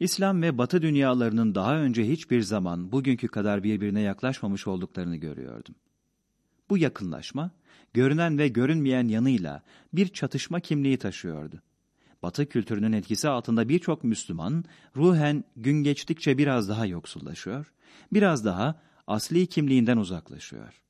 İslam ve Batı dünyalarının daha önce hiçbir zaman bugünkü kadar birbirine yaklaşmamış olduklarını görüyordum. Bu yakınlaşma, görünen ve görünmeyen yanıyla bir çatışma kimliği taşıyordu. Batı kültürünün etkisi altında birçok Müslüman ruhen gün geçtikçe biraz daha yoksullaşıyor, biraz daha asli kimliğinden uzaklaşıyor.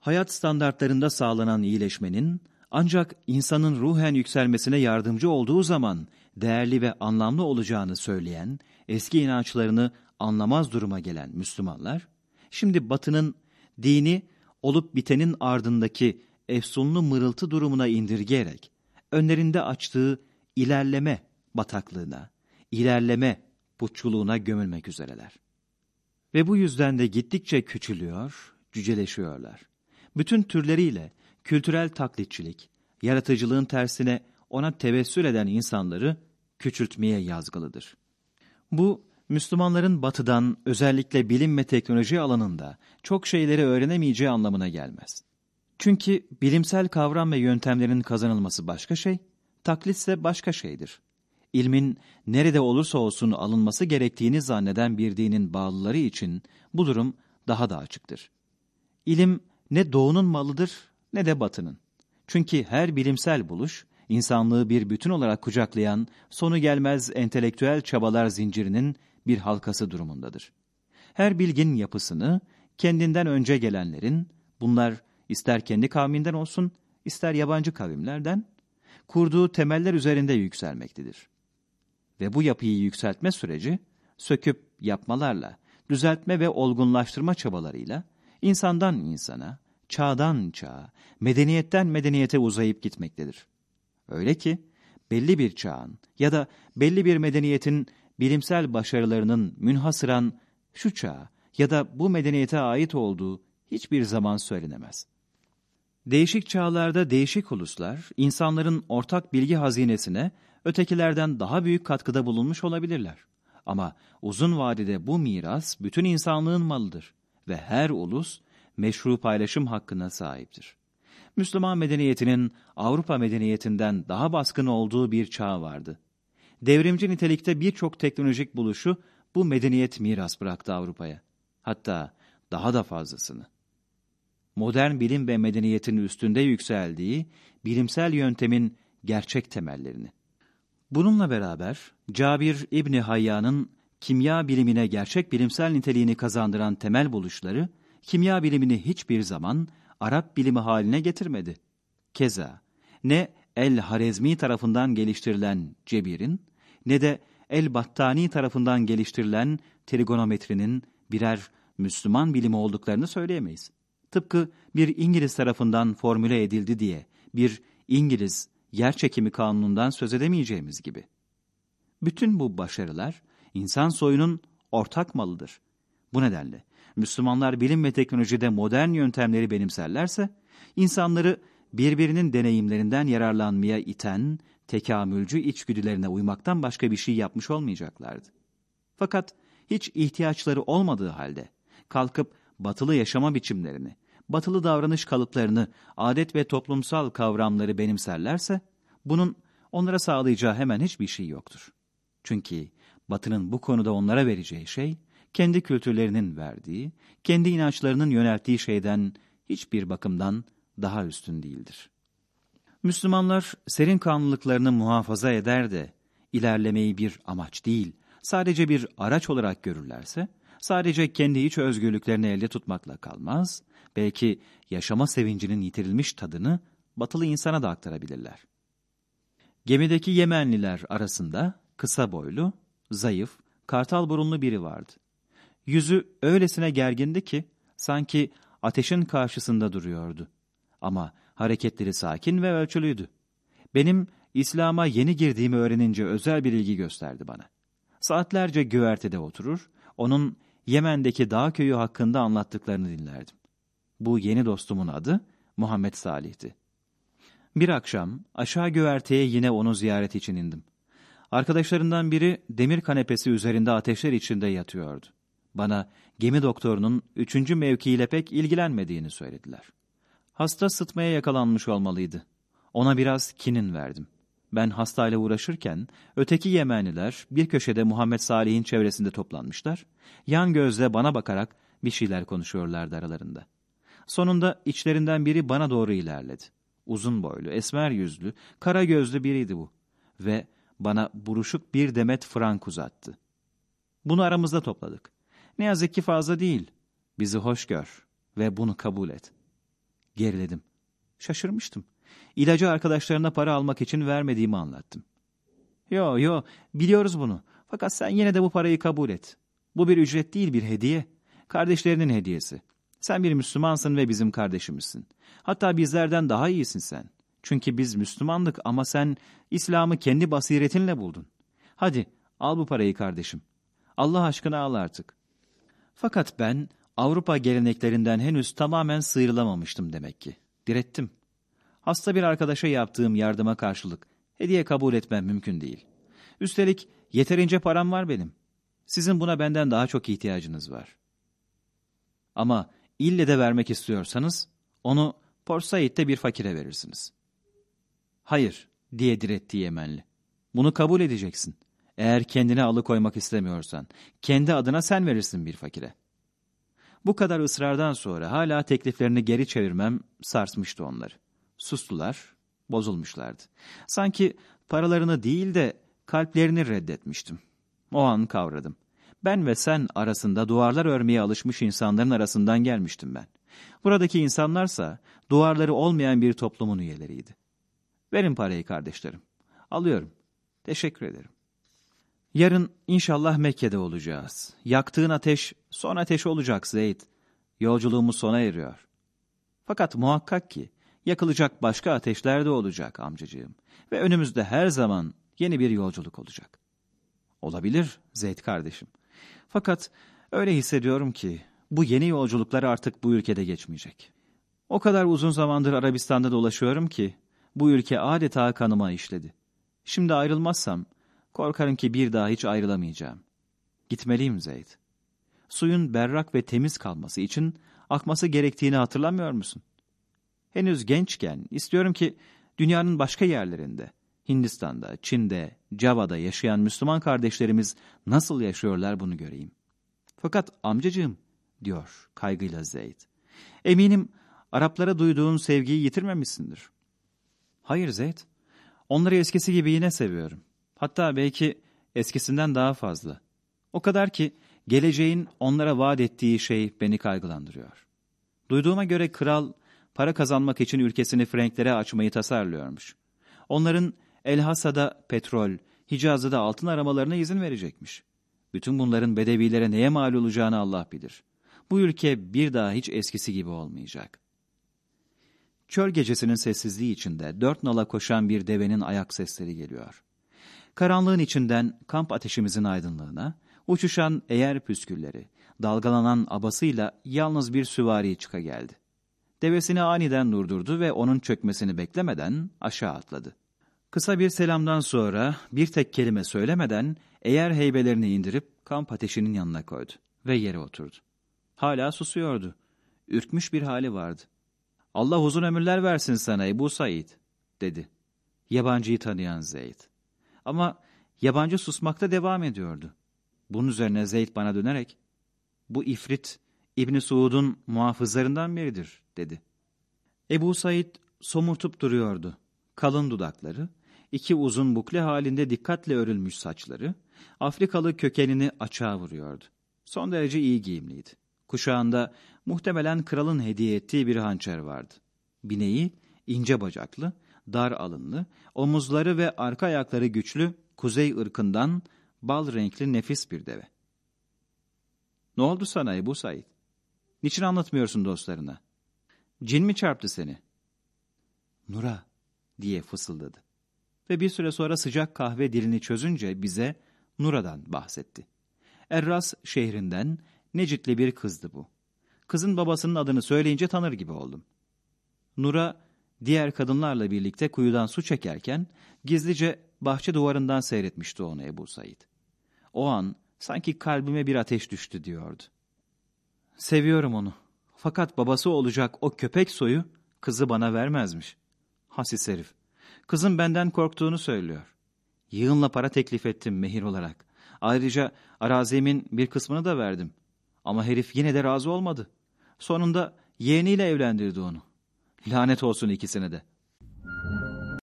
Hayat standartlarında sağlanan iyileşmenin ancak insanın ruhen yükselmesine yardımcı olduğu zaman değerli ve anlamlı olacağını söyleyen, eski inançlarını anlamaz duruma gelen Müslümanlar, şimdi Batı'nın dini olup bitenin ardındaki efsunlu mırıltı durumuna indirgeyerek, önlerinde açtığı ilerleme bataklığına, ilerleme putçuluğuna gömülmek üzereler. Ve bu yüzden de gittikçe küçülüyor, cüceleşiyorlar. Bütün türleriyle kültürel taklitçilik, yaratıcılığın tersine ona tevessül eden insanları küçültmeye yazgılıdır. Bu, Müslümanların batıdan özellikle bilim ve teknoloji alanında çok şeyleri öğrenemeyeceği anlamına gelmez. Çünkü bilimsel kavram ve yöntemlerin kazanılması başka şey, taklitse başka şeydir. İlmin nerede olursa olsun alınması gerektiğini zanneden bir dinin bağlıları için bu durum daha da açıktır. İlim ne doğunun malıdır ne de batının. Çünkü her bilimsel buluş, insanlığı bir bütün olarak kucaklayan, sonu gelmez entelektüel çabalar zincirinin bir halkası durumundadır. Her bilgin yapısını, kendinden önce gelenlerin, bunlar ister kendi kavminden olsun, ister yabancı kavimlerden, kurduğu temeller üzerinde yükselmektedir. Ve bu yapıyı yükseltme süreci, söküp yapmalarla, düzeltme ve olgunlaştırma çabalarıyla, insandan insana, çağdan çağa, medeniyetten medeniyete uzayıp gitmektedir. Öyle ki, belli bir çağın ya da belli bir medeniyetin bilimsel başarılarının münhasıran şu çağa ya da bu medeniyete ait olduğu hiçbir zaman söylenemez. Değişik çağlarda değişik uluslar, insanların ortak bilgi hazinesine ötekilerden daha büyük katkıda bulunmuş olabilirler. Ama uzun vadede bu miras bütün insanlığın malıdır ve her ulus meşru paylaşım hakkına sahiptir. Müslüman medeniyetinin Avrupa medeniyetinden daha baskın olduğu bir çağ vardı. Devrimci nitelikte birçok teknolojik buluşu bu medeniyet miras bıraktı Avrupa'ya. Hatta daha da fazlasını. Modern bilim ve medeniyetin üstünde yükseldiği bilimsel yöntemin gerçek temellerini. Bununla beraber Cabir İbni Hayya'nın kimya bilimine gerçek bilimsel niteliğini kazandıran temel buluşları, kimya bilimini hiçbir zaman Arap bilimi haline getirmedi. Keza ne El-Harezmi tarafından geliştirilen cebirin ne de El-Battani tarafından geliştirilen trigonometrinin birer Müslüman bilimi olduklarını söyleyemeyiz. Tıpkı bir İngiliz tarafından formüle edildi diye bir İngiliz yer çekimi kanunundan söz edemeyeceğimiz gibi. Bütün bu başarılar insan soyunun ortak malıdır. Bu nedenle Müslümanlar bilim ve teknolojide modern yöntemleri benimserlerse, insanları birbirinin deneyimlerinden yararlanmaya iten, tekamülcü içgüdülerine uymaktan başka bir şey yapmış olmayacaklardı. Fakat hiç ihtiyaçları olmadığı halde kalkıp batılı yaşama biçimlerini, batılı davranış kalıplarını, adet ve toplumsal kavramları benimserlerse, bunun onlara sağlayacağı hemen hiçbir şey yoktur. Çünkü batının bu konuda onlara vereceği şey, kendi kültürlerinin verdiği, kendi inançlarının yönelttiği şeyden hiçbir bakımdan daha üstün değildir. Müslümanlar serin kanlılıklarını muhafaza eder de ilerlemeyi bir amaç değil, sadece bir araç olarak görürlerse, sadece kendi iç özgürlüklerini elde tutmakla kalmaz, belki yaşama sevincinin yitirilmiş tadını batılı insana da aktarabilirler. Gemideki Yemenliler arasında kısa boylu, zayıf, kartal burunlu biri vardı. Yüzü öylesine gergindi ki sanki ateşin karşısında duruyordu. Ama hareketleri sakin ve ölçülüydü. Benim İslam'a yeni girdiğimi öğrenince özel bir ilgi gösterdi bana. Saatlerce güvertede oturur, onun Yemen'deki dağ köyü hakkında anlattıklarını dinlerdim. Bu yeni dostumun adı Muhammed Salih'ti. Bir akşam aşağı güverteye yine onu ziyaret için indim. Arkadaşlarından biri demir kanepesi üzerinde ateşler içinde yatıyordu. Bana gemi doktorunun üçüncü mevkiiyle pek ilgilenmediğini söylediler. Hasta sıtmaya yakalanmış olmalıydı. Ona biraz kinin verdim. Ben hastayla uğraşırken öteki Yemeniler bir köşede Muhammed Salih'in çevresinde toplanmışlar. Yan gözle bana bakarak bir şeyler konuşuyorlardı aralarında. Sonunda içlerinden biri bana doğru ilerledi. Uzun boylu, esmer yüzlü, kara gözlü biriydi bu. Ve bana buruşuk bir demet frank uzattı. Bunu aramızda topladık. Ne yazık ki fazla değil. Bizi hoş gör ve bunu kabul et. Geriledim. Şaşırmıştım. İlacı arkadaşlarına para almak için vermediğimi anlattım. Yo yo biliyoruz bunu. Fakat sen yine de bu parayı kabul et. Bu bir ücret değil bir hediye. Kardeşlerinin hediyesi. Sen bir Müslümansın ve bizim kardeşimizsin. Hatta bizlerden daha iyisin sen. Çünkü biz Müslümanlık ama sen İslam'ı kendi basiretinle buldun. Hadi al bu parayı kardeşim. Allah aşkına al artık. Fakat ben Avrupa geleneklerinden henüz tamamen sıyrılamamıştım demek ki. Direttim. Hasta bir arkadaşa yaptığım yardıma karşılık hediye kabul etmem mümkün değil. Üstelik yeterince param var benim. Sizin buna benden daha çok ihtiyacınız var. Ama ille de vermek istiyorsanız onu Port Said'de bir fakire verirsiniz. Hayır diye diretti Yemenli. Bunu kabul edeceksin. Eğer kendine alıkoymak istemiyorsan, kendi adına sen verirsin bir fakire. Bu kadar ısrardan sonra hala tekliflerini geri çevirmem sarsmıştı onları. Sustular, bozulmuşlardı. Sanki paralarını değil de kalplerini reddetmiştim. O an kavradım. Ben ve sen arasında duvarlar örmeye alışmış insanların arasından gelmiştim ben. Buradaki insanlarsa duvarları olmayan bir toplumun üyeleriydi. Verin parayı kardeşlerim. Alıyorum. Teşekkür ederim. Yarın inşallah Mekke'de olacağız. Yaktığın ateş son ateş olacak Zeyd. Yolculuğumuz sona eriyor. Fakat muhakkak ki yakılacak başka ateşler de olacak amcacığım. Ve önümüzde her zaman yeni bir yolculuk olacak. Olabilir Zeyd kardeşim. Fakat öyle hissediyorum ki bu yeni yolculuklar artık bu ülkede geçmeyecek. O kadar uzun zamandır Arabistan'da dolaşıyorum ki bu ülke adeta kanıma işledi. Şimdi ayrılmazsam korkarım ki bir daha hiç ayrılamayacağım. Gitmeliyim Zeyd. Suyun berrak ve temiz kalması için akması gerektiğini hatırlamıyor musun? Henüz gençken istiyorum ki dünyanın başka yerlerinde, Hindistan'da, Çin'de, Java'da yaşayan Müslüman kardeşlerimiz nasıl yaşıyorlar bunu göreyim. Fakat amcacığım, diyor kaygıyla Zeyd. Eminim Araplara duyduğun sevgiyi yitirmemişsindir. Hayır Zeyd, onları eskisi gibi yine seviyorum. Hatta belki eskisinden daha fazla. O kadar ki geleceğin onlara vaat ettiği şey beni kaygılandırıyor. Duyduğuma göre kral para kazanmak için ülkesini Franklere açmayı tasarlıyormuş. Onların Elhasa'da petrol, Hicaz'da altın aramalarına izin verecekmiş. Bütün bunların bedevilere neye mal olacağını Allah bilir. Bu ülke bir daha hiç eskisi gibi olmayacak. Çöl gecesinin sessizliği içinde dört nala koşan bir devenin ayak sesleri geliyor. Karanlığın içinden kamp ateşimizin aydınlığına, uçuşan eğer püskülleri, dalgalanan abasıyla yalnız bir süvari çıka geldi. Devesini aniden durdurdu ve onun çökmesini beklemeden aşağı atladı. Kısa bir selamdan sonra bir tek kelime söylemeden eğer heybelerini indirip kamp ateşinin yanına koydu ve yere oturdu. Hala susuyordu. Ürkmüş bir hali vardı. Allah uzun ömürler versin sana Ebu Said, dedi. Yabancıyı tanıyan Zeyd. Ama yabancı susmakta devam ediyordu. Bunun üzerine Zeyd bana dönerek, bu ifrit İbni Suud'un muhafızlarından biridir, dedi. Ebu Said somurtup duruyordu. Kalın dudakları, iki uzun bukle halinde dikkatle örülmüş saçları, Afrikalı kökenini açığa vuruyordu. Son derece iyi giyimliydi. Kuşağında muhtemelen kralın hediye ettiği bir hançer vardı. Bineği ince bacaklı, dar alınlı, omuzları ve arka ayakları güçlü, kuzey ırkından bal renkli nefis bir deve. Ne oldu sana Ebu Said? Niçin anlatmıyorsun dostlarına? Cin mi çarptı seni? Nura diye fısıldadı. Ve bir süre sonra sıcak kahve dilini çözünce bize Nura'dan bahsetti. Erras şehrinden Necitli bir kızdı bu. Kızın babasının adını söyleyince tanır gibi oldum. Nura diğer kadınlarla birlikte kuyudan su çekerken gizlice bahçe duvarından seyretmişti onu Ebu Said. O an sanki kalbime bir ateş düştü diyordu. Seviyorum onu. Fakat babası olacak o köpek soyu kızı bana vermezmiş. Hasis herif. Kızım benden korktuğunu söylüyor. Yığınla para teklif ettim mehir olarak. Ayrıca arazimin bir kısmını da verdim. Ama herif yine de razı olmadı. Sonunda yeğeniyle evlendirdi onu. Lanet olsun ikisine de.